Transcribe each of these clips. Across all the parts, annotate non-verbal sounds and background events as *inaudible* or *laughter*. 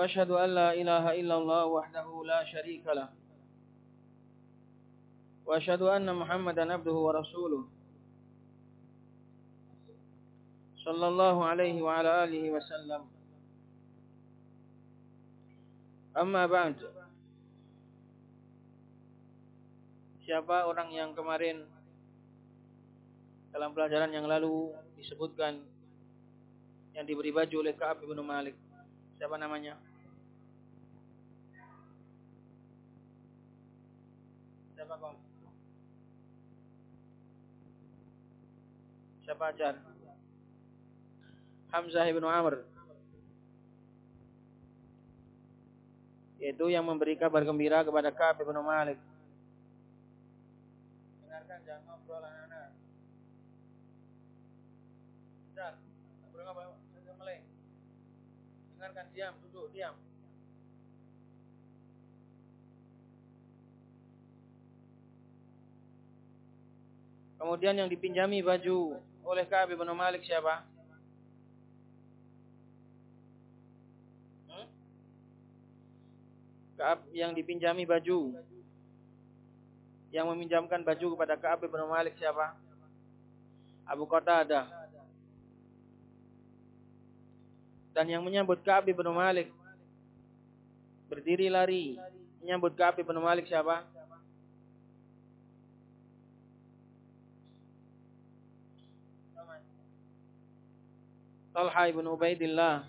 وأشهد أن لا إله إلا الله وحده لا شريك له وأشهد أن محمدا عبده ورسوله صلى الله عليه وعلى آله وسلم أما بعد Siapa orang yang kemarin dalam pelajaran yang lalu disebutkan yang diberi baju oleh Ka'ab bin Malik? Siapa namanya? Siapa kau? Siapa ajar? Hamzah ibn Amr. Yaitu yang memberi kabar gembira kepada Ka'ab bin Malik. Dengarkan jangan ngobrol anak-anak. Dan, ngobrol apa? Dengarkan diam, duduk diam. Kemudian yang dipinjami baju oleh Ka'ab bin Malik siapa? Hmm? Ka'ab yang dipinjami baju. Yang meminjamkan baju kepada Ka'ab bin Malik siapa? Abu Qatadah. Dan yang menyambut Ka'ab bin Malik berdiri lari menyambut Ka'ab bin Malik siapa? Talha ibn Ubaidillah.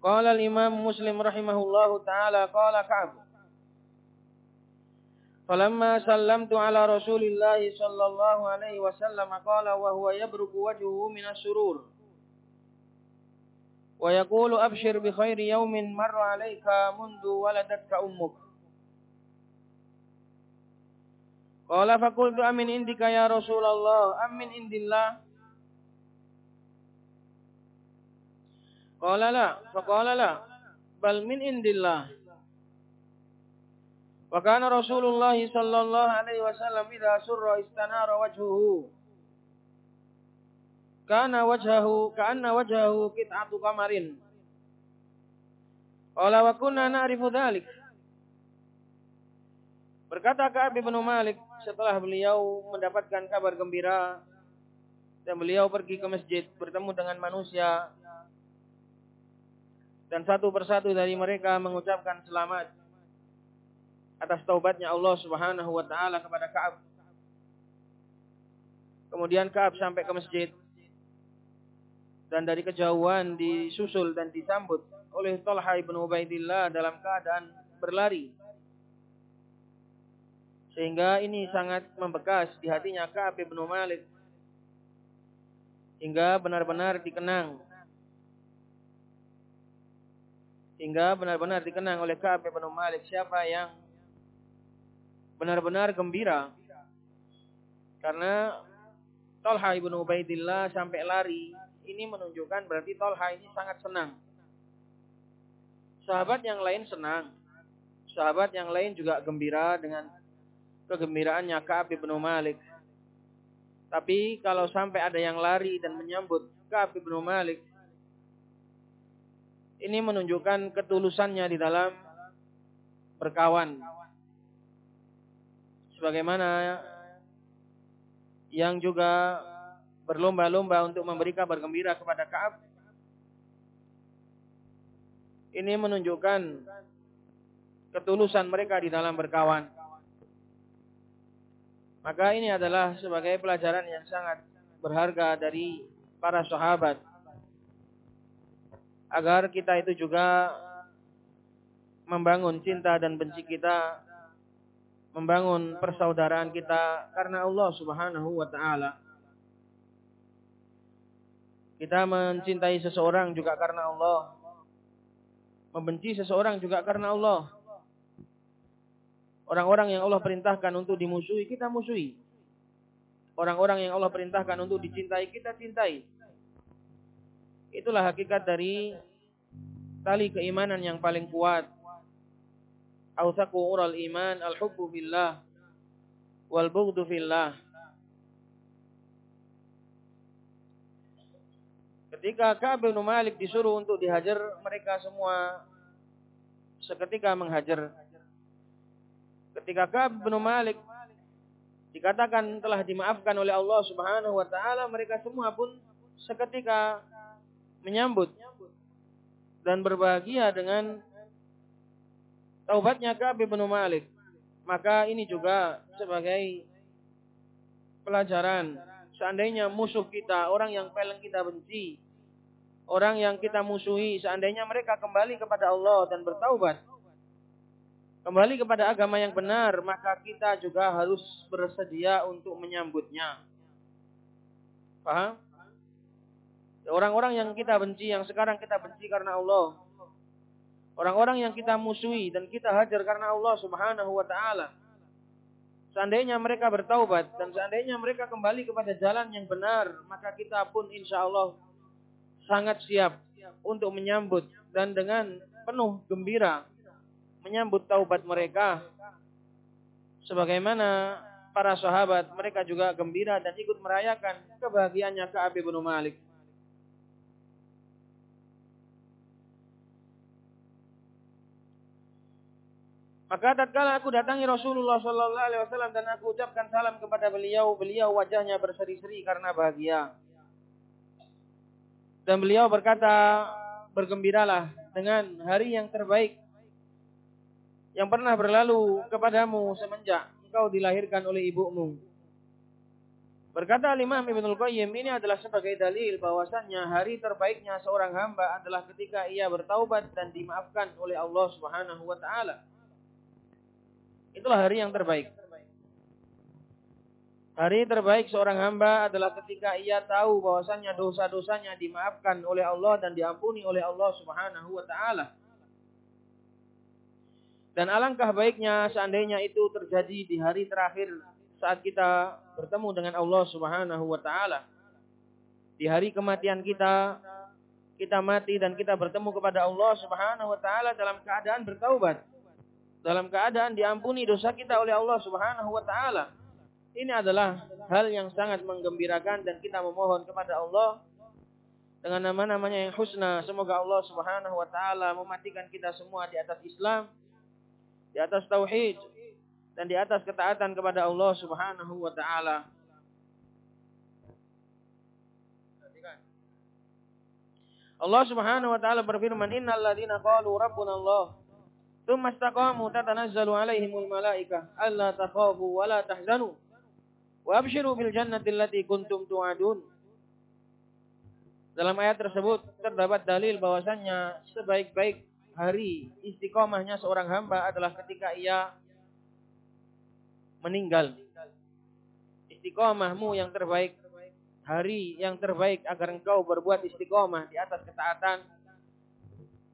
Qala al-Imam Muslim rahimahullahu taala qala Ka'ab Falamma sallamtu ala Rasulillah sallallahu alaihi wasallam qala wa huwa yabruku wajhuhu min as-surur wa yaqulu abshir bi khairi yawmin marra alayka mundu waladatka ummuk Qala faqultu amin indika ya Rasulullah? Amin indillah? Qala la faqala la bal min indillah. Wa kana Rasulullah sallallahu alaihi wasallam idza surra istanara wajhuhu. Kana wajhahu ka'anna wajhahu qit'atu qamarin. Qala wa kunna na'rifu dhalik. Berkata Ka'ab bin Malik setelah beliau mendapatkan kabar gembira dan beliau pergi ke masjid bertemu dengan manusia dan satu persatu dari mereka mengucapkan selamat atas taubatnya Allah Subhanahu wa taala kepada Ka'ab. Kemudian Ka'ab sampai ke masjid dan dari kejauhan disusul dan disambut oleh Talha bin Ubaidillah dalam keadaan berlari. Sehingga ini sangat membekas di hatinya Ka'ab bin Malik. Hingga benar-benar dikenang. Hingga benar-benar dikenang oleh Ka'ab bin Malik siapa yang benar-benar gembira. Karena Talha ibn Ubaidillah sampai lari. Ini menunjukkan berarti Talha ini sangat senang. Sahabat yang lain senang. Sahabat yang lain juga gembira dengan kegembiraannya Ka'ab bin Malik. Tapi kalau sampai ada yang lari dan menyambut Ka'ab bin Malik, ini menunjukkan ketulusannya di dalam berkawan. Sebagaimana yang juga berlomba-lomba untuk memberi kabar gembira kepada Ka'ab. Ini menunjukkan ketulusan mereka di dalam berkawan. Maka ini adalah sebagai pelajaran yang sangat berharga dari para sahabat. Agar kita itu juga membangun cinta dan benci kita membangun persaudaraan kita karena Allah Subhanahu wa taala. Kita mencintai seseorang juga karena Allah. Membenci seseorang juga karena Allah. Orang-orang yang Allah perintahkan untuk dimusuhi, kita musuhi. Orang-orang yang Allah perintahkan untuk dicintai, kita cintai. Itulah hakikat dari tali keimanan yang paling kuat awsaqu ural iman al-hubbu billah wal bughdu fillah. Ketika Ka'ab bin Malik disuruh untuk dihajar, mereka semua seketika menghajar. Ketika Ka'ab bin Malik dikatakan telah dimaafkan oleh Allah Subhanahu wa taala, mereka semua pun seketika menyambut dan berbahagia dengan taubatnya Ka'ab bin Malik. Maka ini juga sebagai pelajaran. Seandainya musuh kita, orang yang paling kita benci, orang yang kita musuhi, seandainya mereka kembali kepada Allah dan bertaubat, kembali kepada agama yang benar, maka kita juga harus bersedia untuk menyambutnya. Paham? Orang-orang yang kita benci, yang sekarang kita benci karena Allah, Orang-orang yang kita musuhi dan kita hajar karena Allah Subhanahu wa taala. Seandainya mereka bertaubat dan seandainya mereka kembali kepada jalan yang benar, maka kita pun insya Allah sangat siap untuk menyambut dan dengan penuh gembira menyambut taubat mereka. Sebagaimana para sahabat mereka juga gembira dan ikut merayakan kebahagiaannya Ka'ab bin Malik. Maka tatkala aku datangi Rasulullah Sallallahu Alaihi Wasallam dan aku ucapkan salam kepada beliau, beliau wajahnya berseri-seri karena bahagia. Dan beliau berkata, bergembiralah dengan hari yang terbaik yang pernah berlalu kepadamu semenjak engkau dilahirkan oleh ibumu. Berkata Imam Ibnul Qayyim ini adalah sebagai dalil bahwasannya hari terbaiknya seorang hamba adalah ketika ia bertaubat dan dimaafkan oleh Allah Subhanahu wa taala. Itulah hari yang terbaik. Hari terbaik seorang hamba adalah ketika ia tahu bahwasannya dosa-dosanya dimaafkan oleh Allah dan diampuni oleh Allah Subhanahu wa taala. Dan alangkah baiknya seandainya itu terjadi di hari terakhir saat kita bertemu dengan Allah Subhanahu wa taala. Di hari kematian kita, kita mati dan kita bertemu kepada Allah Subhanahu wa taala dalam keadaan bertaubat dalam keadaan diampuni dosa kita oleh Allah Subhanahu wa taala. Ini adalah hal yang sangat menggembirakan dan kita memohon kepada Allah dengan nama-namanya yang husna. Semoga Allah Subhanahu wa taala mematikan kita semua di atas Islam, di atas tauhid dan di atas ketaatan kepada Allah Subhanahu wa taala. Allah Subhanahu wa taala berfirman, "Innal ladzina qalu rabbuna Allah" Thumma istaqamu tatanazzalu alaihimul malaika alla takhafu wa la tahzanu wa abshiru bil jannati allati kuntum tu'adun. Dalam ayat tersebut terdapat dalil bahwasannya sebaik-baik hari istiqomahnya seorang hamba adalah ketika ia meninggal. Istiqomahmu yang terbaik, hari yang terbaik agar engkau berbuat istiqomah di atas ketaatan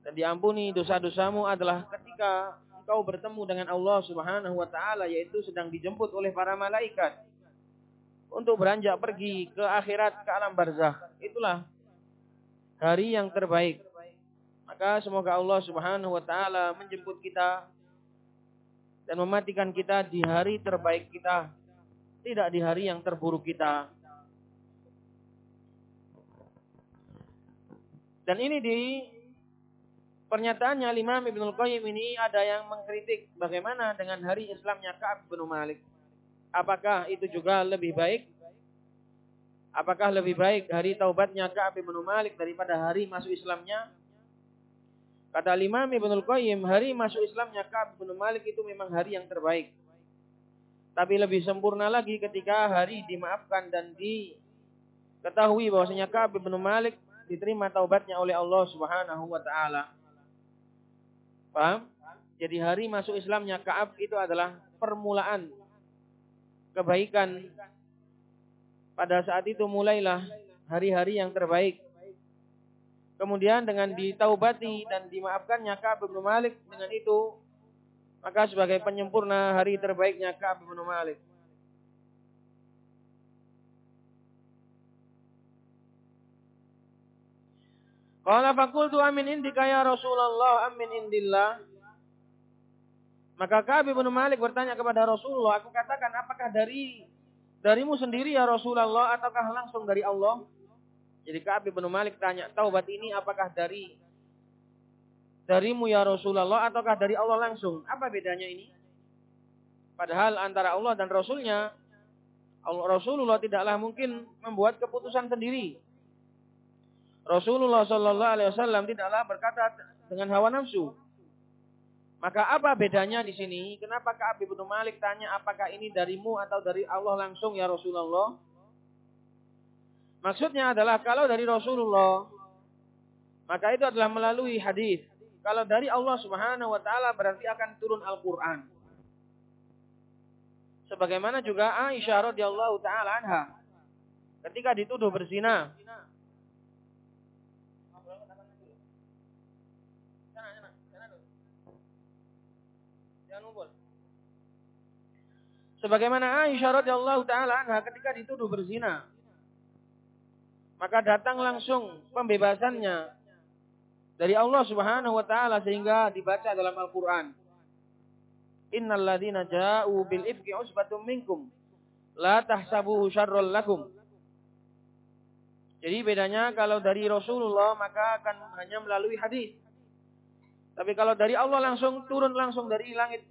dan diampuni dosa-dosamu adalah ketika engkau bertemu dengan Allah Subhanahu wa taala yaitu sedang dijemput oleh para malaikat untuk beranjak pergi ke akhirat ke alam barzakh. Itulah hari yang terbaik. Maka semoga Allah Subhanahu wa taala menjemput kita dan mematikan kita di hari terbaik kita, tidak di hari yang terburuk kita. Dan ini di Pernyataannya Imam Ibnul Qayyim ini ada yang mengkritik bagaimana dengan hari Islamnya Ka'ab bin Malik. Apakah itu juga lebih baik? Apakah lebih baik hari taubatnya Ka'ab bin Malik daripada hari masuk Islamnya? Kata Imam Ibnul Qayyim, hari masuk Islamnya Ka'ab bin Malik itu memang hari yang terbaik. Tapi lebih sempurna lagi ketika hari dimaafkan dan diketahui bahwasanya Ka'ab bin Malik diterima taubatnya oleh Allah Subhanahu wa taala. Paham? Jadi hari masuk Islamnya Ka'ab itu adalah permulaan kebaikan. Pada saat itu mulailah hari-hari yang terbaik. Kemudian dengan ditaubati dan dimaafkannya Ka'ab bin Malik dengan itu maka sebagai penyempurna hari terbaiknya Ka'ab bin Malik. Qala faqultu amin indika ya Rasulullah amin indillah. Maka Ka'ab bin Malik bertanya kepada Rasulullah, aku katakan apakah dari darimu sendiri ya Rasulullah ataukah langsung dari Allah? Jadi Ka'ab bin Malik tanya, taubat ini apakah dari darimu ya Rasulullah ataukah dari Allah langsung? Apa bedanya ini? Padahal antara Allah dan Rasulnya, Rasulullah tidaklah mungkin membuat keputusan sendiri. Rasulullah Shallallahu Alaihi Wasallam tidaklah berkata dengan hawa nafsu. Maka apa bedanya di sini? Kenapa Ka'ab bin Malik tanya apakah ini darimu atau dari Allah langsung ya Rasulullah? Maksudnya adalah kalau dari Rasulullah, maka itu adalah melalui hadis. Kalau dari Allah Subhanahu wa taala berarti akan turun Al-Qur'an. Sebagaimana juga Aisyah radhiyallahu taala anha ketika dituduh berzina. Sebagaimana Aisyah radhiyallahu taala anha ketika dituduh berzina. Maka datang langsung pembebasannya dari Allah Subhanahu wa taala sehingga dibaca dalam Al-Qur'an. Innal ladzina ja'u bil ifki usbatum minkum la tahsabuhu syarrul lakum. Jadi bedanya kalau dari Rasulullah maka akan hanya melalui hadis. Tapi kalau dari Allah langsung turun langsung dari langit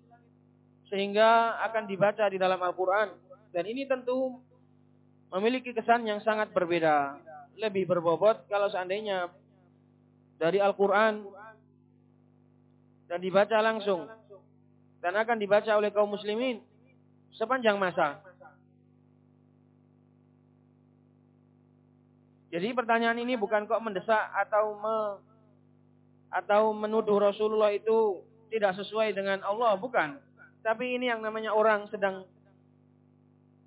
sehingga akan dibaca di dalam Al-Qur'an. Dan ini tentu memiliki kesan yang sangat berbeda lebih berbobot kalau seandainya dari Al-Quran dan dibaca langsung dan akan dibaca oleh kaum muslimin sepanjang masa. Jadi pertanyaan ini bukan kok mendesak atau me, atau menuduh Rasulullah itu tidak sesuai dengan Allah, bukan. Tapi ini yang namanya orang sedang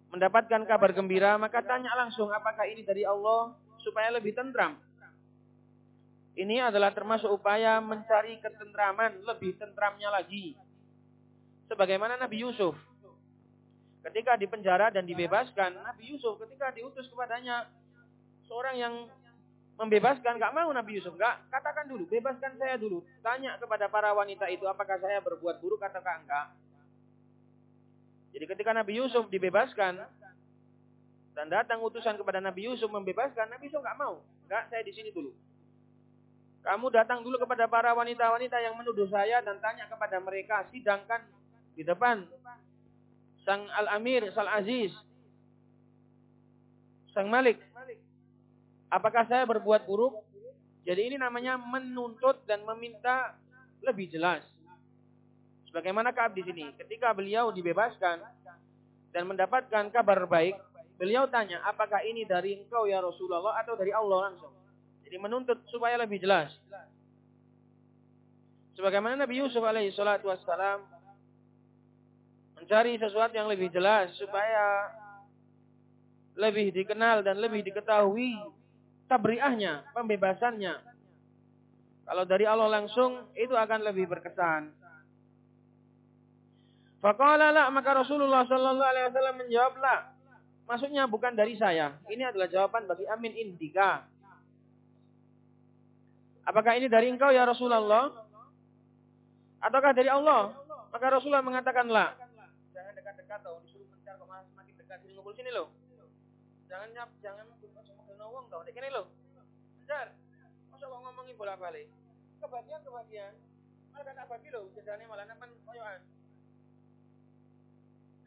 mendapatkan kabar gembira, maka tanya langsung apakah ini dari Allah supaya lebih tentram. Ini adalah termasuk upaya mencari ketentraman, lebih tentramnya lagi. Sebagaimana Nabi Yusuf. Ketika dipenjara dan dibebaskan, Nabi Yusuf ketika diutus kepadanya seorang yang membebaskan, gak mau Nabi Yusuf, gak katakan dulu, bebaskan saya dulu. Tanya kepada para wanita itu apakah saya berbuat buruk atau enggak. Jadi ketika Nabi Yusuf dibebaskan, dan datang utusan kepada Nabi Yusuf membebaskan, Nabi Yusuf nggak mau. Nggak, saya di sini dulu. Kamu datang dulu kepada para wanita-wanita yang menuduh saya dan tanya kepada mereka, sidangkan di depan sang Al-Amir, Sal Aziz, sang Malik. Apakah saya berbuat buruk? Jadi ini namanya menuntut dan meminta lebih jelas. Sebagaimana Kaab di sini, ketika beliau dibebaskan dan mendapatkan kabar baik, Beliau tanya, apakah ini dari engkau ya Rasulullah atau dari Allah langsung? Jadi menuntut supaya lebih jelas. Sebagaimana Nabi Yusuf alaihi salatu wassalam mencari sesuatu yang lebih jelas supaya lebih dikenal dan lebih diketahui tabriahnya, pembebasannya. Kalau dari Allah langsung itu akan lebih berkesan. Faqala la maka Rasulullah sallallahu alaihi wasallam menjawablah Maksudnya bukan dari saya. Ini adalah jawaban bagi Amin Indika. Apakah ini dari engkau ya Rasulullah? Ataukah dari Allah? Maka Rasulullah mengatakanlah. Jangan dekat-dekat tau. Disuruh mencar kok semakin dekat. Sini ngumpul sini loh. Jangan nyap, jangan ngomong tau. Ini loh. Mencar. Masa kok ngomongin bola balik? Kebagian, kebagian. Malah kata bagi loh. Jadinya malah napan koyoan.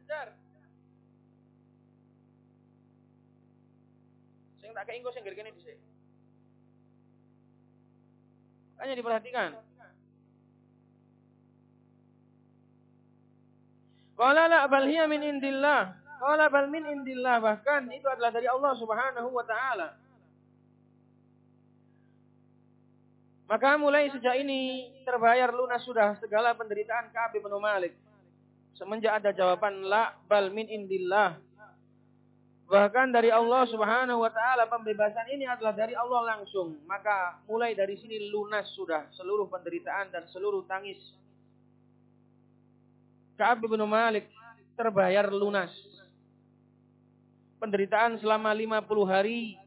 Mencar. Sing tak keinggo sing gini dhisik. Hanya diperhatikan. Qala la bal hiya min indillah. Qala bal min indillah bahkan itu adalah dari Allah Subhanahu wa taala. Maka mulai sejak ini terbayar lunas sudah segala penderitaan Ka'ab bin Malik. Semenjak ada jawaban la bal min indillah. Bahkan dari Allah Subhanahu wa taala pembebasan ini adalah dari Allah langsung. Maka mulai dari sini lunas sudah seluruh penderitaan dan seluruh tangis. Ka'ab bin Malik terbayar lunas. Penderitaan selama 50 hari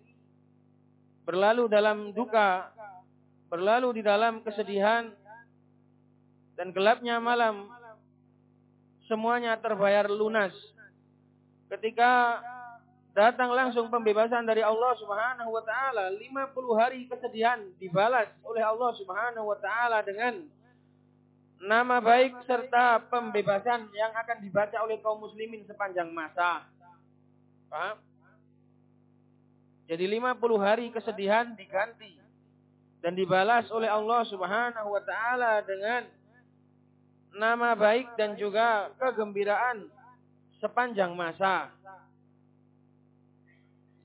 berlalu dalam duka berlalu di dalam kesedihan dan gelapnya malam semuanya terbayar lunas ketika datang langsung pembebasan dari Allah Subhanahu wa taala 50 hari kesedihan dibalas oleh Allah Subhanahu wa taala dengan nama baik serta pembebasan yang akan dibaca oleh kaum muslimin sepanjang masa. Paham? Jadi 50 hari kesedihan diganti dan dibalas oleh Allah Subhanahu wa taala dengan nama baik dan juga kegembiraan sepanjang masa.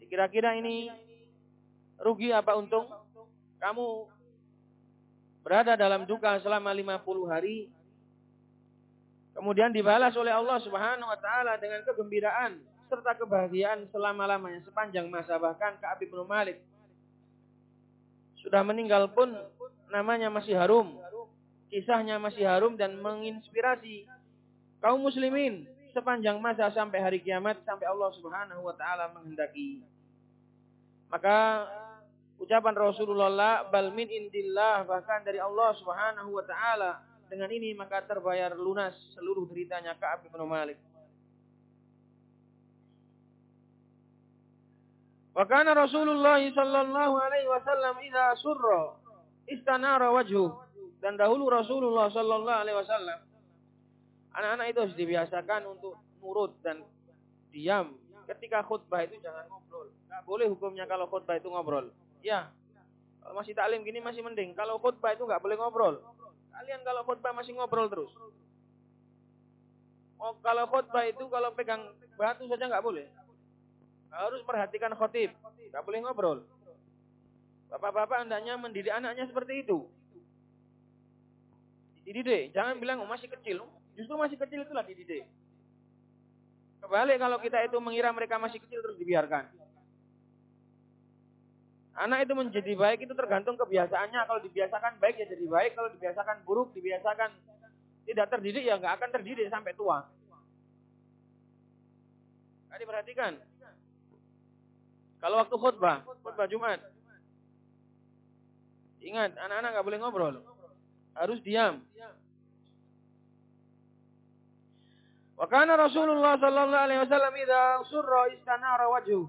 Kira-kira ini rugi apa untung? Kamu berada dalam duka selama 50 hari. Kemudian dibalas oleh Allah Subhanahu wa taala dengan kegembiraan serta kebahagiaan selama-lamanya sepanjang masa bahkan Ka'ab bin Malik sudah meninggal pun namanya masih harum. Kisahnya masih harum dan menginspirasi kaum muslimin sepanjang masa sampai hari kiamat sampai Allah Subhanahu wa taala menghendaki. Maka ucapan Rasulullah bal min indillah bahkan dari Allah Subhanahu wa taala dengan ini maka terbayar lunas seluruh deritanya Ka'ab bin Malik. Wa kana Rasulullah sallallahu alaihi wasallam idza surra istanara wajhu. Dan dahulu Rasulullah sallallahu alaihi wasallam anak-anak itu harus dibiasakan untuk nurut dan diam. Ketika khutbah itu jangan ngobrol. Enggak boleh hukumnya kalau khutbah itu ngobrol. Ya. Kalau masih taklim gini masih mending. Kalau khutbah itu enggak boleh ngobrol. Kalian kalau khutbah masih ngobrol terus. Oh, kalau khutbah itu kalau pegang batu saja enggak boleh. Harus perhatikan khotib. Gak boleh ngobrol. Bapak-bapak hendaknya mendidik anaknya seperti itu. Dididik. Jangan bilang oh, masih kecil. Justru masih kecil itulah dididik. Kebalik kalau kita itu mengira mereka masih kecil terus dibiarkan. Anak itu menjadi baik itu tergantung kebiasaannya. Kalau dibiasakan baik ya jadi baik. Kalau dibiasakan buruk, dibiasakan tidak terdidik ya nggak akan terdidik sampai tua. Nah, diperhatikan. Kalau waktu khutbah, khutbah Jumat. Ingat, anak-anak nggak boleh ngobrol. Harus diam. Wa kana Rasulullah sallallahu alaihi wasallam idza surra istanara wajhu.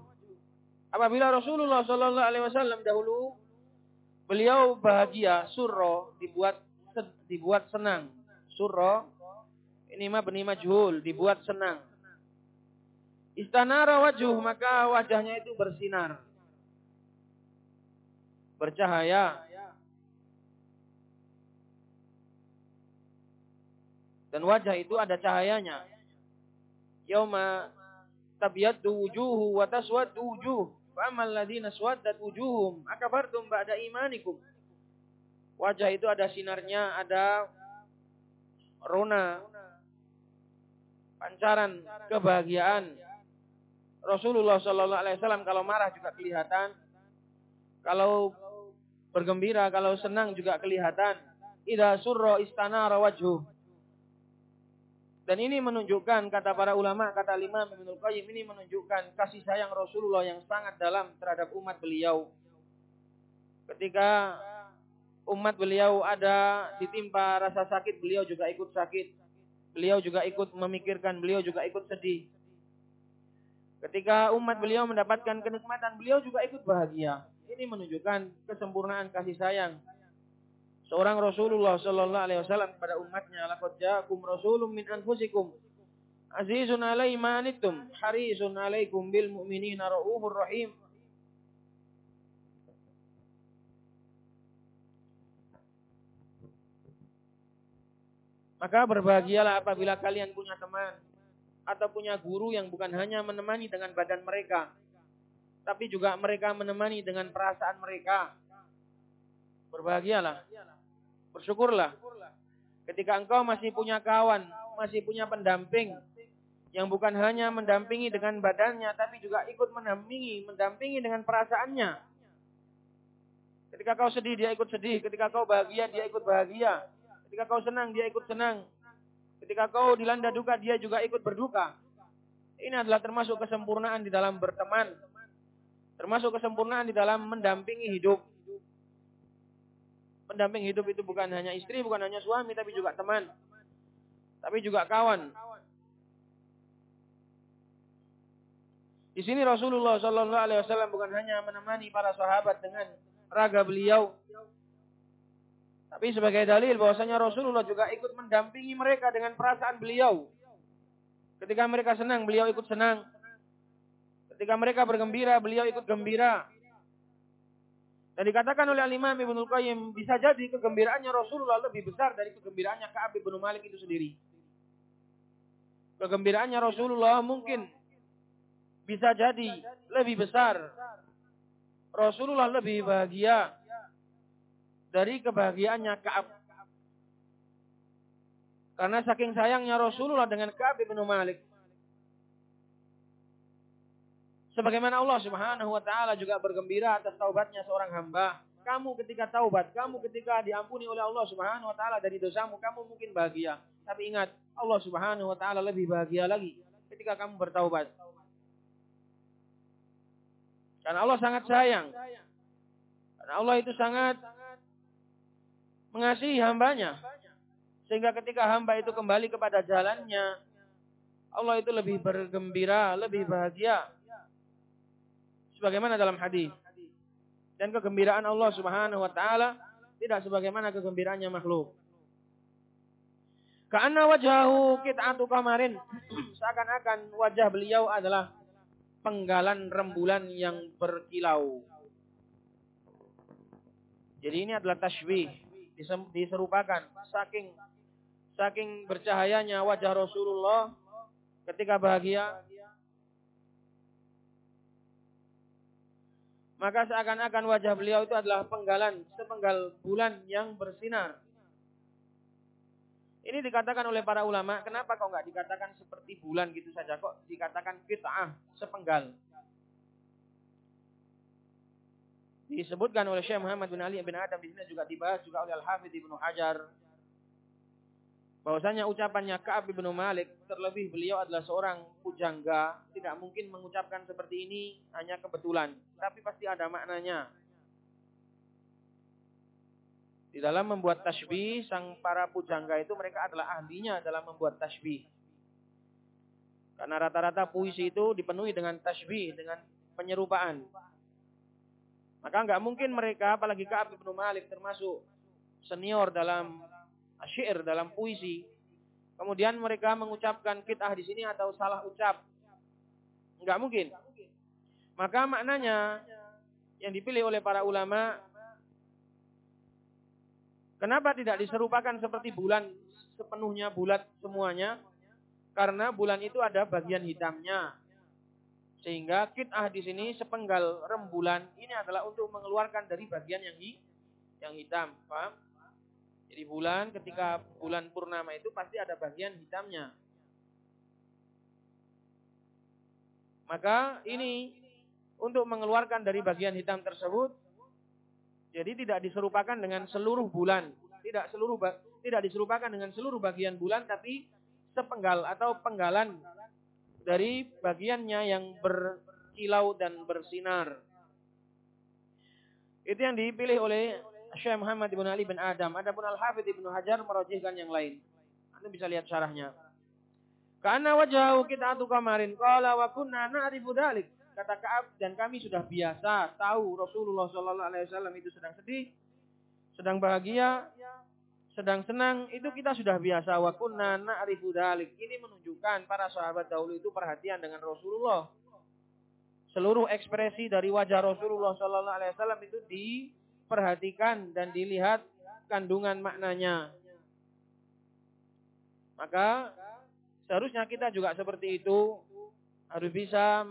Apabila Rasulullah sallallahu alaihi wasallam dahulu beliau bahagia, surra dibuat dibuat senang. Surra ini mah benih majhul, dibuat senang. Istanara wajuh, maka wajahnya itu bersinar. Bercahaya. Dan wajah itu ada cahayanya. Yauma tabyaddu wujuhu wa taswaddu wujuh. Fa'amal ladhina swaddat wujuhum akabartum ba'da imanikum. Wajah itu ada sinarnya, ada rona, pancaran kebahagiaan, Rasulullah Shallallahu Alaihi Wasallam kalau marah juga kelihatan, kalau bergembira, kalau senang juga kelihatan. Ida surro istana rawajhu. Dan ini menunjukkan kata para ulama, kata lima Ibnu Qayyim ini menunjukkan kasih sayang Rasulullah yang sangat dalam terhadap umat beliau. Ketika umat beliau ada ditimpa rasa sakit, beliau juga ikut sakit. Beliau juga ikut memikirkan, beliau juga ikut sedih. Ketika umat beliau mendapatkan kenikmatan, beliau juga ikut bahagia. Ini menunjukkan kesempurnaan kasih sayang seorang Rasulullah Shallallahu Alaihi Wasallam kepada umatnya. Laqad ja'akum rasulun min anfusikum azizun alaihi ma harisun alaikum bil mu'minina raufur rahim. Maka berbahagialah apabila kalian punya teman atau punya guru yang bukan hanya menemani dengan badan mereka, tapi juga mereka menemani dengan perasaan mereka. Berbahagialah. Bersyukurlah. Ketika engkau masih punya kawan, masih punya pendamping, yang bukan hanya mendampingi dengan badannya, tapi juga ikut mendampingi, mendampingi dengan perasaannya. Ketika kau sedih, dia ikut sedih. Ketika kau bahagia, dia ikut bahagia. Ketika kau senang, dia ikut senang. Ketika kau dilanda duka, dia juga ikut berduka. Ini adalah termasuk kesempurnaan di dalam berteman. Termasuk kesempurnaan di dalam mendampingi hidup. Pendamping hidup itu bukan hanya istri, bukan hanya suami, tapi juga teman. Tapi juga kawan. Di sini Rasulullah Wasallam bukan hanya menemani para sahabat dengan raga beliau, tapi sebagai dalil bahwasanya Rasulullah juga ikut mendampingi mereka dengan perasaan beliau. Ketika mereka senang, beliau ikut senang. Ketika mereka bergembira, beliau ikut gembira. Dan dikatakan oleh Imam Ibnu Qayyim bisa jadi kegembiraannya Rasulullah lebih besar dari kegembiraannya Ka'ab bin Malik itu sendiri. Kegembiraannya Rasulullah mungkin bisa jadi lebih besar. Rasulullah lebih bahagia dari kebahagiaannya Ka'ab. Karena saking sayangnya Rasulullah dengan Ka'ab bin Malik. Sebagaimana Allah Subhanahu wa taala juga bergembira atas taubatnya seorang hamba. Kamu ketika taubat, kamu ketika diampuni oleh Allah Subhanahu wa taala dari dosamu, kamu mungkin bahagia. Tapi ingat, Allah Subhanahu wa taala lebih bahagia lagi ketika kamu bertaubat. Karena Allah sangat sayang. Karena Allah itu sangat mengasihi hambanya. Sehingga ketika hamba itu kembali kepada jalannya, Allah itu lebih bergembira, lebih bahagia. Sebagaimana dalam hadis. Dan kegembiraan Allah subhanahu wa ta'ala tidak sebagaimana kegembiraannya makhluk. Karena wajahu kit'atu kamarin. *clears throat* Seakan-akan wajah beliau adalah penggalan rembulan yang berkilau. Jadi ini adalah tashbih, diserupakan saking saking bercahayanya wajah Rasulullah ketika bahagia maka seakan-akan wajah beliau itu adalah penggalan sepenggal bulan yang bersinar. Ini dikatakan oleh para ulama, kenapa kok nggak dikatakan seperti bulan gitu saja kok dikatakan kit'ah, sepenggal. Disebutkan oleh Syekh Muhammad bin Ali bin Adam di sini juga dibahas juga oleh Al-Hafidh Ibnu Hajar bahwasanya ucapannya Ka'ab bin Malik terlebih beliau adalah seorang pujangga tidak mungkin mengucapkan seperti ini hanya kebetulan tapi pasti ada maknanya di dalam membuat tasbih, sang para pujangga itu mereka adalah ahlinya dalam membuat tasbih. Karena rata-rata puisi itu dipenuhi dengan tasbih, dengan penyerupaan. Maka nggak mungkin mereka, apalagi Ka'ab bin Malik termasuk senior dalam syair, dalam puisi. Kemudian mereka mengucapkan kitah di sini atau salah ucap. Nggak mungkin. Maka maknanya yang dipilih oleh para ulama Kenapa tidak diserupakan seperti bulan sepenuhnya bulat semuanya? Karena bulan itu ada bagian hitamnya. Sehingga kitah di sini sepenggal rembulan ini adalah untuk mengeluarkan dari bagian yang yang hitam, paham? Jadi bulan ketika bulan purnama itu pasti ada bagian hitamnya. Maka ini untuk mengeluarkan dari bagian hitam tersebut jadi tidak diserupakan dengan seluruh bulan, tidak seluruh tidak diserupakan dengan seluruh bagian bulan tapi sepenggal atau penggalan dari bagiannya yang berkilau dan bersinar. Itu yang dipilih oleh Syekh Muhammad bin Ali bin Adam. Adapun Al-Hafidh Ibnu Hajar merojihkan yang lain. Anda bisa lihat syarahnya. Karena wajah kita atu kamarin. Qala wa kunna na'rifu dalik kata Kaab dan kami sudah biasa tahu Rasulullah Shallallahu Alaihi Wasallam itu sedang sedih, sedang bahagia, sedang senang itu kita sudah biasa wa kunna na'rifu dalik. Ini menunjukkan para sahabat dahulu itu perhatian dengan Rasulullah. Seluruh ekspresi dari wajah Rasulullah Shallallahu Alaihi Wasallam itu diperhatikan dan dilihat kandungan maknanya. Maka seharusnya kita juga seperti itu harus bisa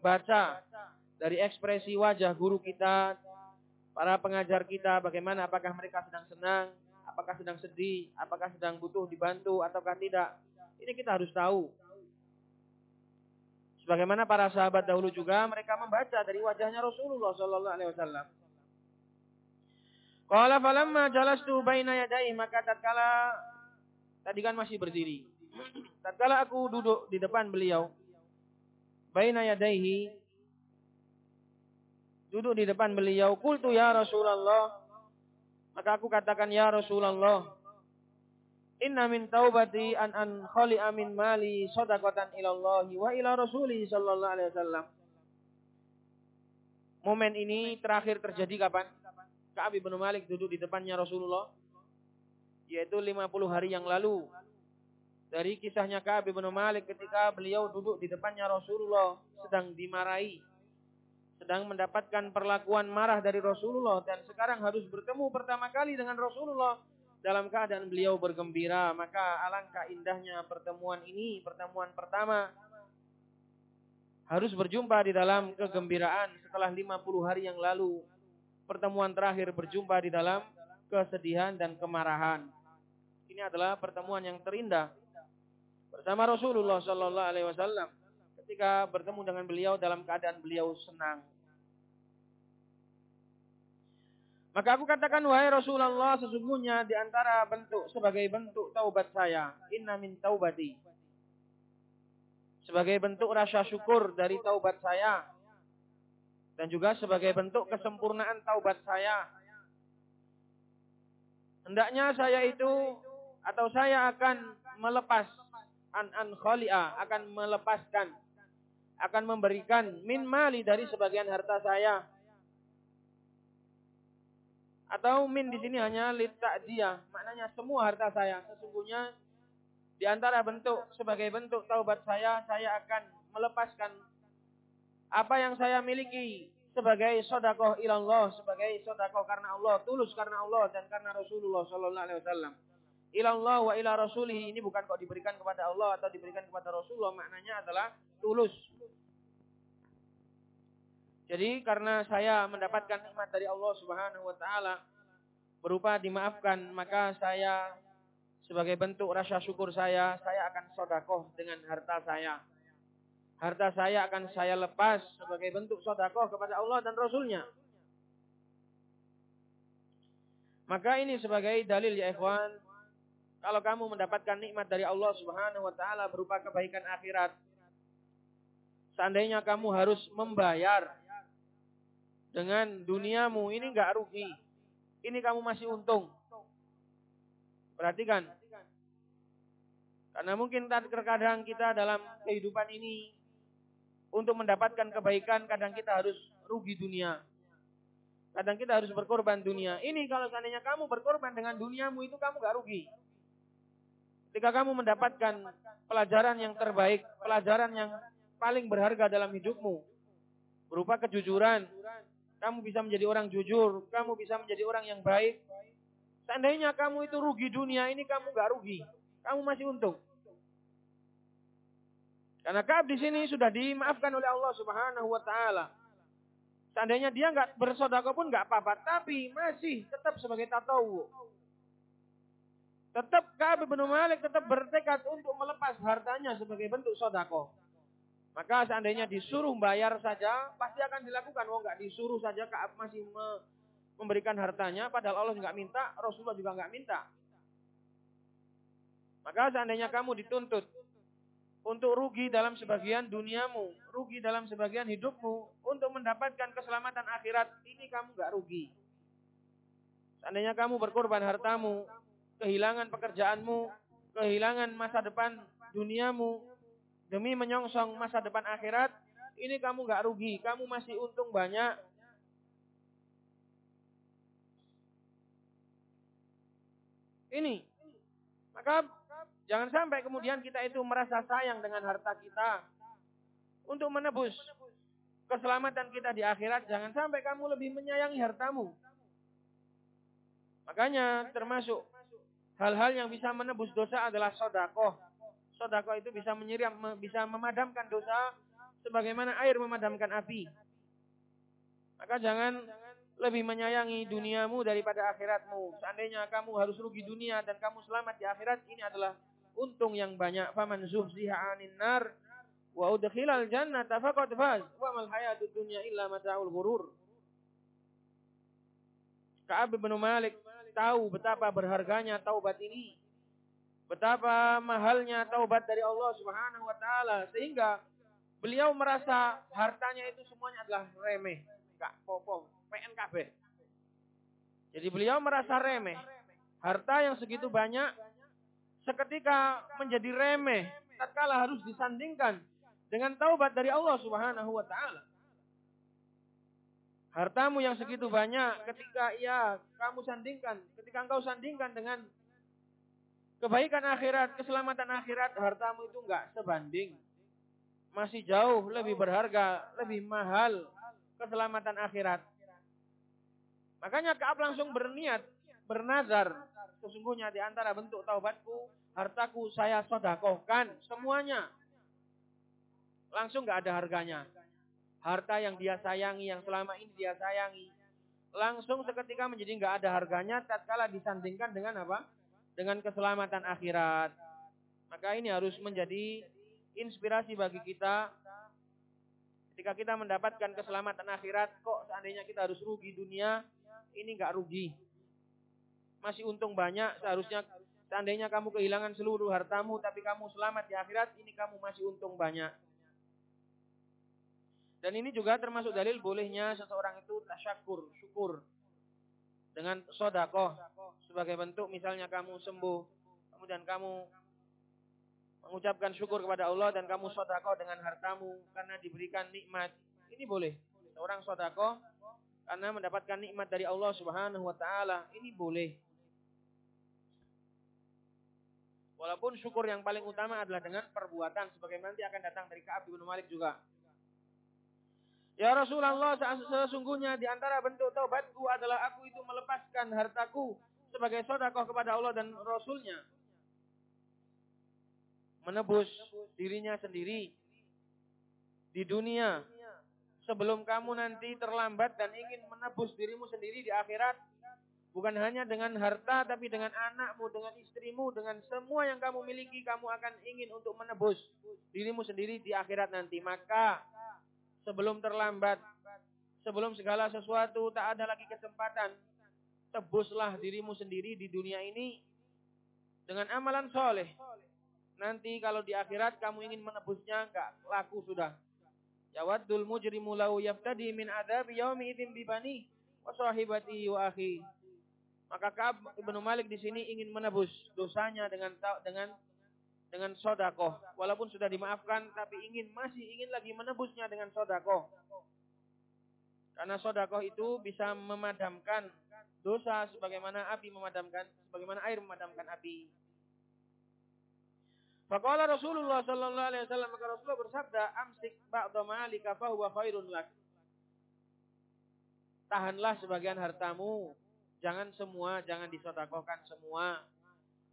baca dari ekspresi wajah guru kita para pengajar kita bagaimana apakah mereka sedang senang, apakah sedang sedih, apakah sedang butuh dibantu ataukah tidak. Ini kita harus tahu. Sebagaimana para sahabat dahulu juga mereka membaca dari wajahnya Rasulullah sallallahu alaihi wasallam. Qala falamma jalastu baina yadayhi maka tatkala tadi kan masih berdiri. tatkala aku duduk di depan beliau baina yadayhi duduk di depan beliau, kultu ya Rasulullah. Maka aku katakan ya Rasulullah, inna min taubati an an khali amin mali sadaqatan ilallahi wa ila rasuli sallallahu alaihi wasallam. Momen ini terakhir terjadi kapan? Ka'ab bin Malik duduk di depannya Rasulullah yaitu 50 hari yang lalu. Dari kisahnya Ka'ab bin Malik ketika beliau duduk di depannya Rasulullah sedang dimarahi sedang mendapatkan perlakuan marah dari Rasulullah dan sekarang harus bertemu pertama kali dengan Rasulullah. Dalam keadaan beliau bergembira maka alangkah indahnya pertemuan ini pertemuan pertama. Harus berjumpa di dalam kegembiraan setelah 50 hari yang lalu pertemuan terakhir berjumpa di dalam kesedihan dan kemarahan ini adalah pertemuan yang terindah bersama Rasulullah Shallallahu Alaihi Wasallam ketika bertemu dengan beliau dalam keadaan beliau senang. Maka aku katakan, wahai Rasulullah, sesungguhnya di antara bentuk sebagai bentuk taubat saya, inna min taubati. Sebagai bentuk rasa syukur dari taubat saya. Dan juga sebagai bentuk kesempurnaan taubat saya. Hendaknya saya itu, atau saya akan melepas an an khali'a, akan melepaskan akan memberikan min mali dari sebagian harta saya. Atau min di sini hanya dia, maknanya semua harta saya. Sesungguhnya di antara bentuk sebagai bentuk taubat saya, saya akan melepaskan apa yang saya miliki sebagai sodakoh ilallah, sebagai sodakoh karena Allah, tulus karena Allah dan karena Rasulullah Sallallahu Alaihi Wasallam. Ilallah wa ila rasulih ini bukan kok diberikan kepada Allah atau diberikan kepada Rasulullah, maknanya adalah tulus. Jadi karena saya mendapatkan nikmat dari Allah Subhanahu wa taala berupa dimaafkan, maka saya sebagai bentuk rasa syukur saya, saya akan sodakoh dengan harta saya. Harta saya akan saya lepas sebagai bentuk sodakoh kepada Allah dan Rasulnya. Maka ini sebagai dalil ya ikhwan, kalau kamu mendapatkan nikmat dari Allah Subhanahu wa taala berupa kebaikan akhirat, seandainya kamu harus membayar dengan duniamu ini nggak rugi. Ini kamu masih untung. Perhatikan. Karena mungkin terkadang kita dalam kehidupan ini untuk mendapatkan kebaikan kadang kita harus rugi dunia. Kadang kita harus berkorban dunia. Ini kalau seandainya kamu berkorban dengan duniamu itu kamu gak rugi. Ketika kamu mendapatkan pelajaran yang terbaik, pelajaran yang paling berharga dalam hidupmu, berupa kejujuran, kamu bisa menjadi orang jujur, kamu bisa menjadi orang yang baik. Seandainya kamu itu rugi dunia ini, kamu gak rugi. Kamu masih untung. Karena Kaab di sini sudah dimaafkan oleh Allah Subhanahu wa taala. Seandainya dia nggak bersodako pun nggak apa-apa, tapi masih tetap sebagai tatawu. Tetap Kaab bin Malik tetap bertekad untuk melepas hartanya sebagai bentuk sodako. Maka seandainya disuruh bayar saja, pasti akan dilakukan. Oh nggak disuruh saja, Kaab masih me memberikan hartanya, padahal Allah nggak minta, Rasulullah juga nggak minta. Maka seandainya kamu dituntut untuk rugi dalam sebagian duniamu, rugi dalam sebagian hidupmu, untuk mendapatkan keselamatan akhirat, ini kamu nggak rugi. Seandainya kamu berkorban hartamu, kehilangan pekerjaanmu, kehilangan masa depan duniamu, demi menyongsong masa depan akhirat, ini kamu gak rugi, kamu masih untung banyak. Ini. Maka jangan sampai kemudian kita itu merasa sayang dengan harta kita. Untuk menebus keselamatan kita di akhirat, jangan sampai kamu lebih menyayangi hartamu. Makanya termasuk hal-hal yang bisa menebus dosa adalah sodakoh sodako itu bisa menyiram, bisa memadamkan dosa sebagaimana air memadamkan api. Maka jangan lebih menyayangi duniamu daripada akhiratmu. Seandainya kamu harus rugi dunia dan kamu selamat di akhirat, ini adalah untung yang banyak. Faman zuhziha 'anil nar wa udkhilal jannata faqad faz. Wa mal hayatud dunya illa mata'ul ghurur. Ka'ab bin Malik tahu betapa berharganya taubat ini. Betapa mahalnya taubat dari Allah Subhanahu wa taala sehingga beliau merasa hartanya itu semuanya adalah remeh, gak popo, PNKB. Jadi beliau merasa remeh. Harta yang segitu banyak seketika menjadi remeh tatkala harus disandingkan dengan taubat dari Allah Subhanahu wa taala. Hartamu yang segitu banyak ketika ya kamu sandingkan, ketika engkau sandingkan dengan kebaikan akhirat, keselamatan akhirat, hartamu itu enggak sebanding. Masih jauh lebih berharga, lebih mahal keselamatan akhirat. Makanya Kaab langsung berniat, bernazar. Sesungguhnya di antara bentuk taubatku, hartaku saya sodakohkan semuanya. Langsung enggak ada harganya harta yang dia sayangi, yang selama ini dia sayangi, langsung seketika menjadi nggak ada harganya tatkala disandingkan dengan apa? Dengan keselamatan akhirat. Maka ini harus menjadi inspirasi bagi kita ketika kita mendapatkan keselamatan akhirat, kok seandainya kita harus rugi dunia, ini nggak rugi. Masih untung banyak, seharusnya seandainya kamu kehilangan seluruh hartamu, tapi kamu selamat di akhirat, ini kamu masih untung banyak. Dan ini juga termasuk dalil bolehnya seseorang itu tasyakur, syukur. Dengan sodakoh. Sebagai bentuk misalnya kamu sembuh. Kemudian kamu mengucapkan syukur kepada Allah dan kamu sodakoh dengan hartamu. Karena diberikan nikmat. Ini boleh. Seorang sodakoh karena mendapatkan nikmat dari Allah subhanahu wa ta'ala. Ini boleh. Walaupun syukur yang paling utama adalah dengan perbuatan. Sebagaimana nanti akan datang dari Ka'ab bin Malik juga. Ya Rasulullah, sesungguhnya di antara bentuk taubatku adalah aku itu melepaskan hartaku sebagai sodakoh kepada Allah dan Rasulnya. Menebus dirinya sendiri di dunia. Sebelum kamu nanti terlambat dan ingin menebus dirimu sendiri di akhirat. Bukan hanya dengan harta, tapi dengan anakmu, dengan istrimu, dengan semua yang kamu miliki, kamu akan ingin untuk menebus dirimu sendiri di akhirat nanti. Maka sebelum terlambat, sebelum segala sesuatu tak ada lagi kesempatan. Tebuslah dirimu sendiri di dunia ini dengan amalan soleh. Nanti kalau di akhirat kamu ingin menebusnya, enggak laku sudah. Yawaddul mujrimu lau yaftadi min adab yaumi idzin bibani wa sahibati wa akhi. Maka Ka'ab Ibnu Malik di sini ingin menebus dosanya dengan dengan dengan sodakoh. Walaupun sudah dimaafkan, tapi ingin masih ingin lagi menebusnya dengan sodakoh. Karena sodakoh itu bisa memadamkan dosa sebagaimana api memadamkan, sebagaimana air memadamkan api. Faqala Rasulullah sallallahu alaihi wasallam maka Rasulullah bersabda, "Amsik ba'dha malika fa huwa khairun lak." Tahanlah sebagian hartamu, jangan semua, jangan disodakohkan semua.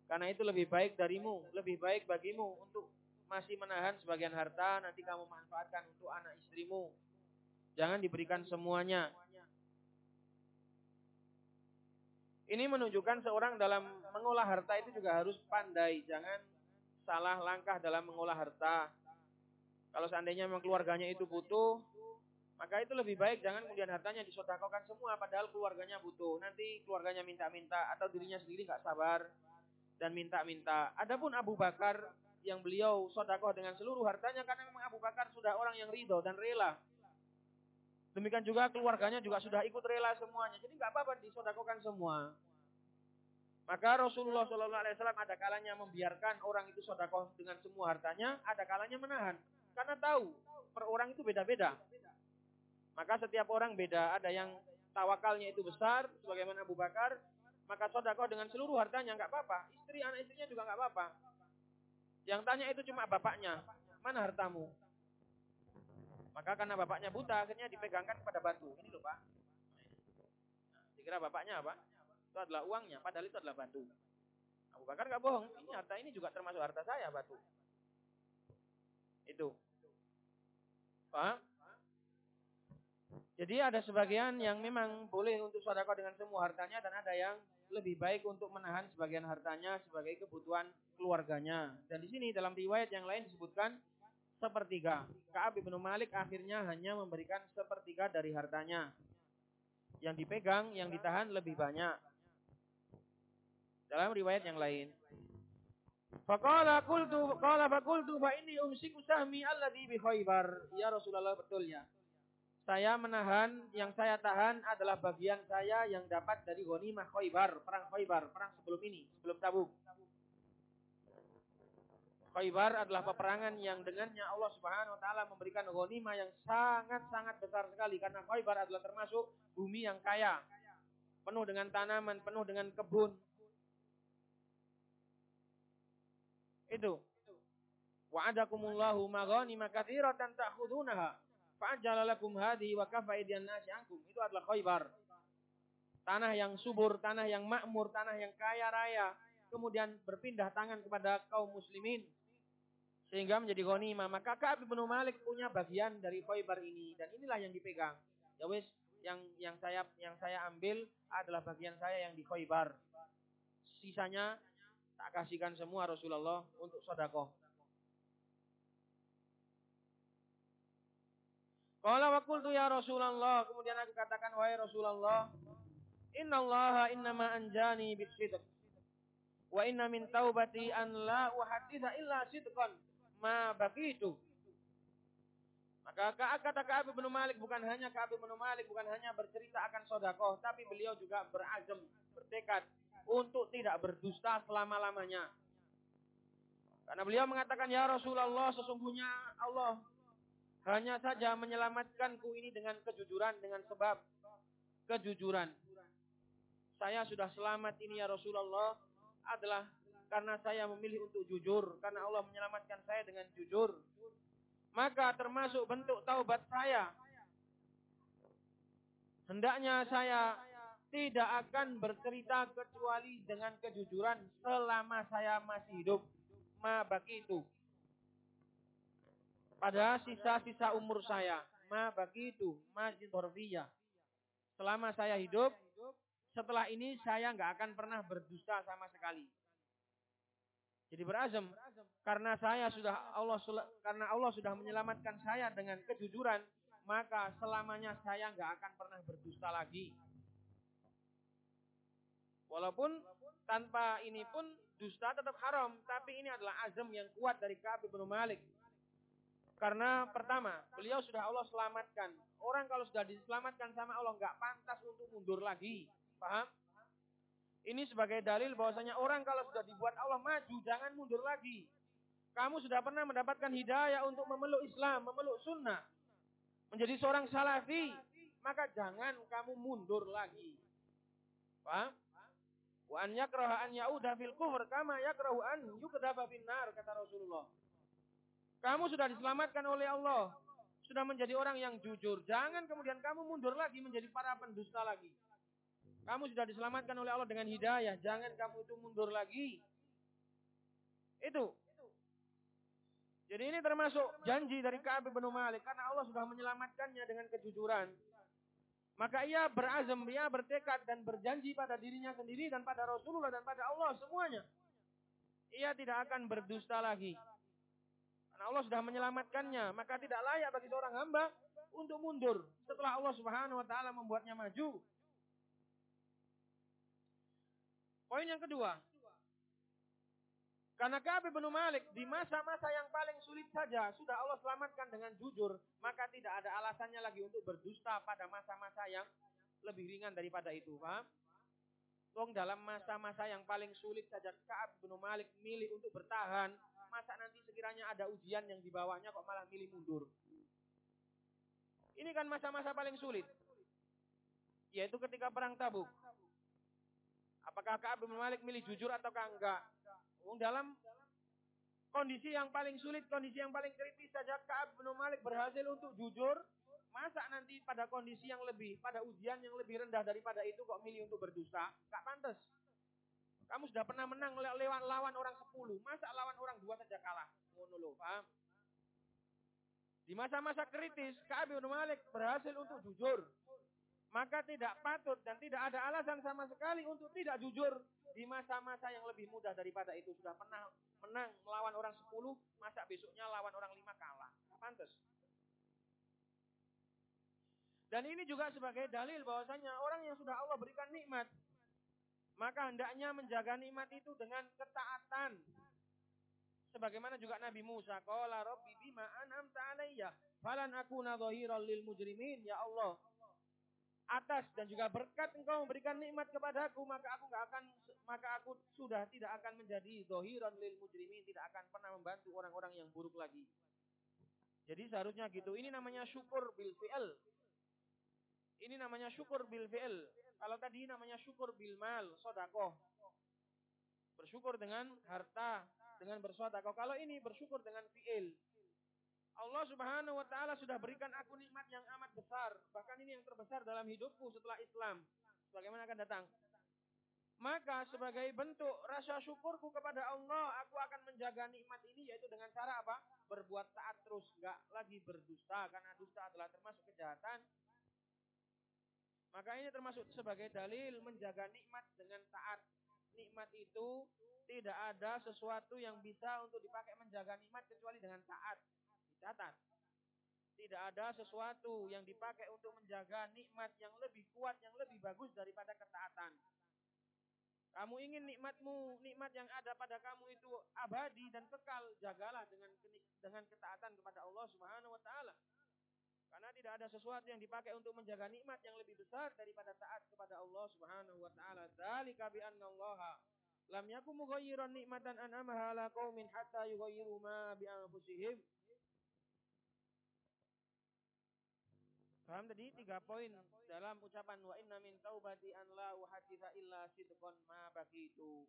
Karena itu lebih baik darimu, lebih baik bagimu untuk masih menahan sebagian harta, nanti kamu manfaatkan untuk anak istrimu. Jangan diberikan semuanya. Ini menunjukkan seorang dalam mengolah harta itu juga harus pandai. Jangan salah langkah dalam mengolah harta. Kalau seandainya memang keluarganya itu butuh, maka itu lebih baik jangan kemudian hartanya disodakokan semua padahal keluarganya butuh. Nanti keluarganya minta-minta atau dirinya sendiri nggak sabar dan minta-minta. Adapun Abu Bakar yang beliau sodakoh dengan seluruh hartanya karena memang Abu Bakar sudah orang yang ridho dan rela. Demikian juga keluarganya juga sudah ikut rela semuanya. Jadi nggak apa-apa disodakokan semua. Maka Rasulullah Shallallahu Alaihi Wasallam ada kalanya membiarkan orang itu sodakoh dengan semua hartanya, ada kalanya menahan. Karena tahu per orang itu beda-beda. Maka setiap orang beda. Ada yang tawakalnya itu besar, sebagaimana Abu Bakar maka sodako dengan seluruh hartanya nggak apa-apa. Istri anak istrinya juga nggak apa-apa. Yang tanya itu cuma bapaknya, mana hartamu? Maka karena bapaknya buta, akhirnya dipegangkan kepada batu. Ini loh pak. Dikira bapaknya apa? Itu adalah uangnya, padahal itu adalah batu. Abu Bakar nggak bohong, ini harta ini juga termasuk harta saya batu. Itu. Paham? Jadi ada sebagian yang memang boleh untuk sedekah dengan semua hartanya dan ada yang lebih baik untuk menahan sebagian hartanya sebagai kebutuhan keluarganya. Dan di sini dalam riwayat yang lain disebutkan sepertiga. Ka'ab bin Malik akhirnya hanya memberikan sepertiga dari hartanya. Yang dipegang, yang ditahan lebih banyak. Dalam riwayat yang lain. Faqala qultu qala faqultu fa inni umsiku sahmi alladhi bi Khaybar. Ya Rasulullah betulnya saya menahan, yang saya tahan adalah bagian saya yang dapat dari ghanimah Khaybar, perang Khaybar, perang sebelum ini, sebelum Tabuk. Khaybar adalah peperangan yang dengannya Allah Subhanahu wa taala memberikan ghanimah yang sangat-sangat besar sekali karena Khaybar adalah termasuk bumi yang kaya. Penuh dengan tanaman, penuh dengan kebun. Itu. Wa'adakumullahu maghanima katsiratan ta'khudunaha fa'ajalalakum hadi wa kafa nasi ankum. Itu adalah Khaybar. Tanah yang subur, tanah yang makmur, tanah yang kaya raya. Kemudian berpindah tangan kepada kaum muslimin. Sehingga menjadi ghanimah. Maka Ka'ab bin Malik punya bagian dari Khaybar ini. Dan inilah yang dipegang. Ya wis, yang yang saya yang saya ambil adalah bagian saya yang di Khaybar. Sisanya tak kasihkan semua Rasulullah untuk sodakoh. Qala wa qultu ya Rasulullah, kemudian aku katakan wahai Rasulullah, innallaha innama anjani bisidq. Wa inna min taubati an la uhadditha illa sidqan ma baqitu. Maka kata Ka'ab bin Malik bukan hanya Ka'ab bin Malik bukan hanya bercerita akan sodakoh, tapi beliau juga berazam, bertekad untuk tidak berdusta selama-lamanya. Karena beliau mengatakan, Ya Rasulullah, sesungguhnya Allah hanya saja menyelamatkanku ini dengan kejujuran, dengan sebab kejujuran. Saya sudah selamat ini ya Rasulullah adalah karena saya memilih untuk jujur. Karena Allah menyelamatkan saya dengan jujur. Maka termasuk bentuk taubat saya. Hendaknya saya tidak akan bercerita kecuali dengan kejujuran selama saya masih hidup. Ma itu pada sisa-sisa umur saya. Ma begitu, majid horfiyah. Selama saya hidup, setelah ini saya nggak akan pernah berdusta sama sekali. Jadi berazam karena saya sudah Allah karena Allah sudah menyelamatkan saya dengan kejujuran, maka selamanya saya nggak akan pernah berdusta lagi. Walaupun tanpa ini pun dusta tetap haram, tapi ini adalah azam yang kuat dari Ka'ab bin Malik karena pertama, beliau sudah Allah selamatkan. Orang kalau sudah diselamatkan sama Allah nggak pantas untuk mundur lagi. Paham? Ini sebagai dalil bahwasanya orang kalau sudah dibuat Allah maju, jangan mundur lagi. Kamu sudah pernah mendapatkan hidayah untuk memeluk Islam, memeluk sunnah. Menjadi seorang salafi. Maka jangan kamu mundur lagi. Paham? Wa an yakraha an ya'uda fil kufr kama yakrahu an yukdafa finnar, kata Rasulullah. Kamu sudah diselamatkan oleh Allah. Sudah menjadi orang yang jujur. Jangan kemudian kamu mundur lagi menjadi para pendusta lagi. Kamu sudah diselamatkan oleh Allah dengan hidayah. Jangan kamu itu mundur lagi. Itu. Jadi ini termasuk janji dari Ka'ab bin Malik. Karena Allah sudah menyelamatkannya dengan kejujuran. Maka ia berazam, ia bertekad dan berjanji pada dirinya sendiri dan pada Rasulullah dan pada Allah semuanya. Ia tidak akan berdusta lagi. Karena Allah sudah menyelamatkannya, maka tidak layak bagi seorang hamba untuk mundur setelah Allah Subhanahu wa taala membuatnya maju. Poin yang kedua. Karena Ka'ab bin Malik di masa-masa yang paling sulit saja sudah Allah selamatkan dengan jujur, maka tidak ada alasannya lagi untuk berdusta pada masa-masa yang lebih ringan daripada itu, paham? Wong dalam masa-masa yang paling sulit saja Ka'ab bin Malik milih untuk bertahan, masa nanti sekiranya ada ujian yang dibawanya kok malah milih mundur. Ini kan masa-masa paling sulit. Yaitu ketika perang tabuk. Apakah Ka'ab bin Malik milih jujur ataukah enggak? Wong dalam kondisi yang paling sulit, kondisi yang paling kritis saja Ka'ab bin Malik berhasil untuk jujur. Masa nanti pada kondisi yang lebih, pada ujian yang lebih rendah daripada itu kok milih untuk berdusta? Gak pantas. Kamu sudah pernah menang lewat lawan orang sepuluh. Masa lawan orang dua saja kalah? Ngono loh, paham? Di masa-masa kritis, Ka'ab bin Malik berhasil untuk jujur. Maka tidak patut dan tidak ada alasan sama sekali untuk tidak jujur di masa-masa yang lebih mudah daripada itu. Sudah pernah menang melawan orang sepuluh, masa besoknya lawan orang lima kalah. Pantas. Dan ini juga sebagai dalil bahwasanya orang yang sudah Allah berikan nikmat, maka hendaknya menjaga nikmat itu dengan ketaatan. Sebagaimana juga Nabi Musa, "Qala rabbi bima an'amta 'alayya, falan akuna dhahiran lil mujrimin." Ya Allah, atas dan juga berkat engkau memberikan nikmat kepadaku, maka aku nggak akan maka aku sudah tidak akan menjadi dhahiran lil mujrimin, tidak akan pernah membantu orang-orang yang buruk lagi. Jadi seharusnya gitu. Ini namanya syukur bil fi'l. Ini namanya syukur bil fi'l. Kalau tadi namanya syukur bil mal, sodakoh. Bersyukur dengan harta, dengan bersodakoh. Kalau ini bersyukur dengan fi'il. Allah subhanahu wa ta'ala sudah berikan aku nikmat yang amat besar. Bahkan ini yang terbesar dalam hidupku setelah Islam. Bagaimana akan datang. Maka sebagai bentuk rasa syukurku kepada Allah, aku akan menjaga nikmat ini yaitu dengan cara apa? Berbuat taat terus, gak lagi berdusta karena dusta adalah termasuk kejahatan maka ini termasuk sebagai dalil menjaga nikmat dengan taat. Nikmat itu tidak ada sesuatu yang bisa untuk dipakai menjaga nikmat kecuali dengan taat. Dicatat. Tidak ada sesuatu yang dipakai untuk menjaga nikmat yang lebih kuat, yang lebih bagus daripada ketaatan. Kamu ingin nikmatmu, nikmat yang ada pada kamu itu abadi dan kekal, jagalah dengan dengan ketaatan kepada Allah Subhanahu wa taala. Karena tidak ada sesuatu yang dipakai untuk menjaga nikmat yang lebih besar daripada taat kepada Allah Subhanahu wa taala. Dzalika bi Allah lam yakum mughayyiran nikmatan an'amaha ala qaumin hatta yughayyiru ma bi anfusihim. Paham tadi tiga poin dalam ucapan wa inna min taubati an la uhaditha illa sidqan ma bagitu.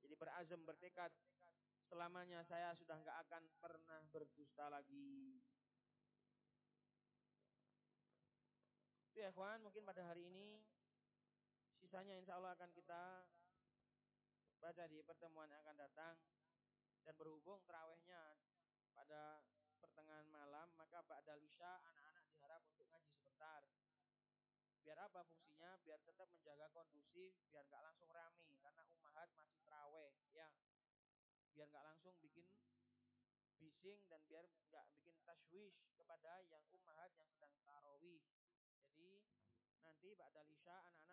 Jadi berazam bertekad selamanya saya sudah enggak akan pernah berdusta lagi. Itu ya kawan, mungkin pada hari ini sisanya insya Allah akan kita baca di pertemuan yang akan datang dan berhubung terawihnya pada pertengahan malam maka pada Isya anak-anak diharap untuk ngaji sebentar. Biar apa fungsinya? Biar tetap menjaga kondusif biar nggak langsung rame karena umahat masih terawih ya. Biar nggak langsung bikin bising dan biar nggak bikin tashwish kepada yang umahat yang sedang tarawih nanti Ba'dal Isya anak-anak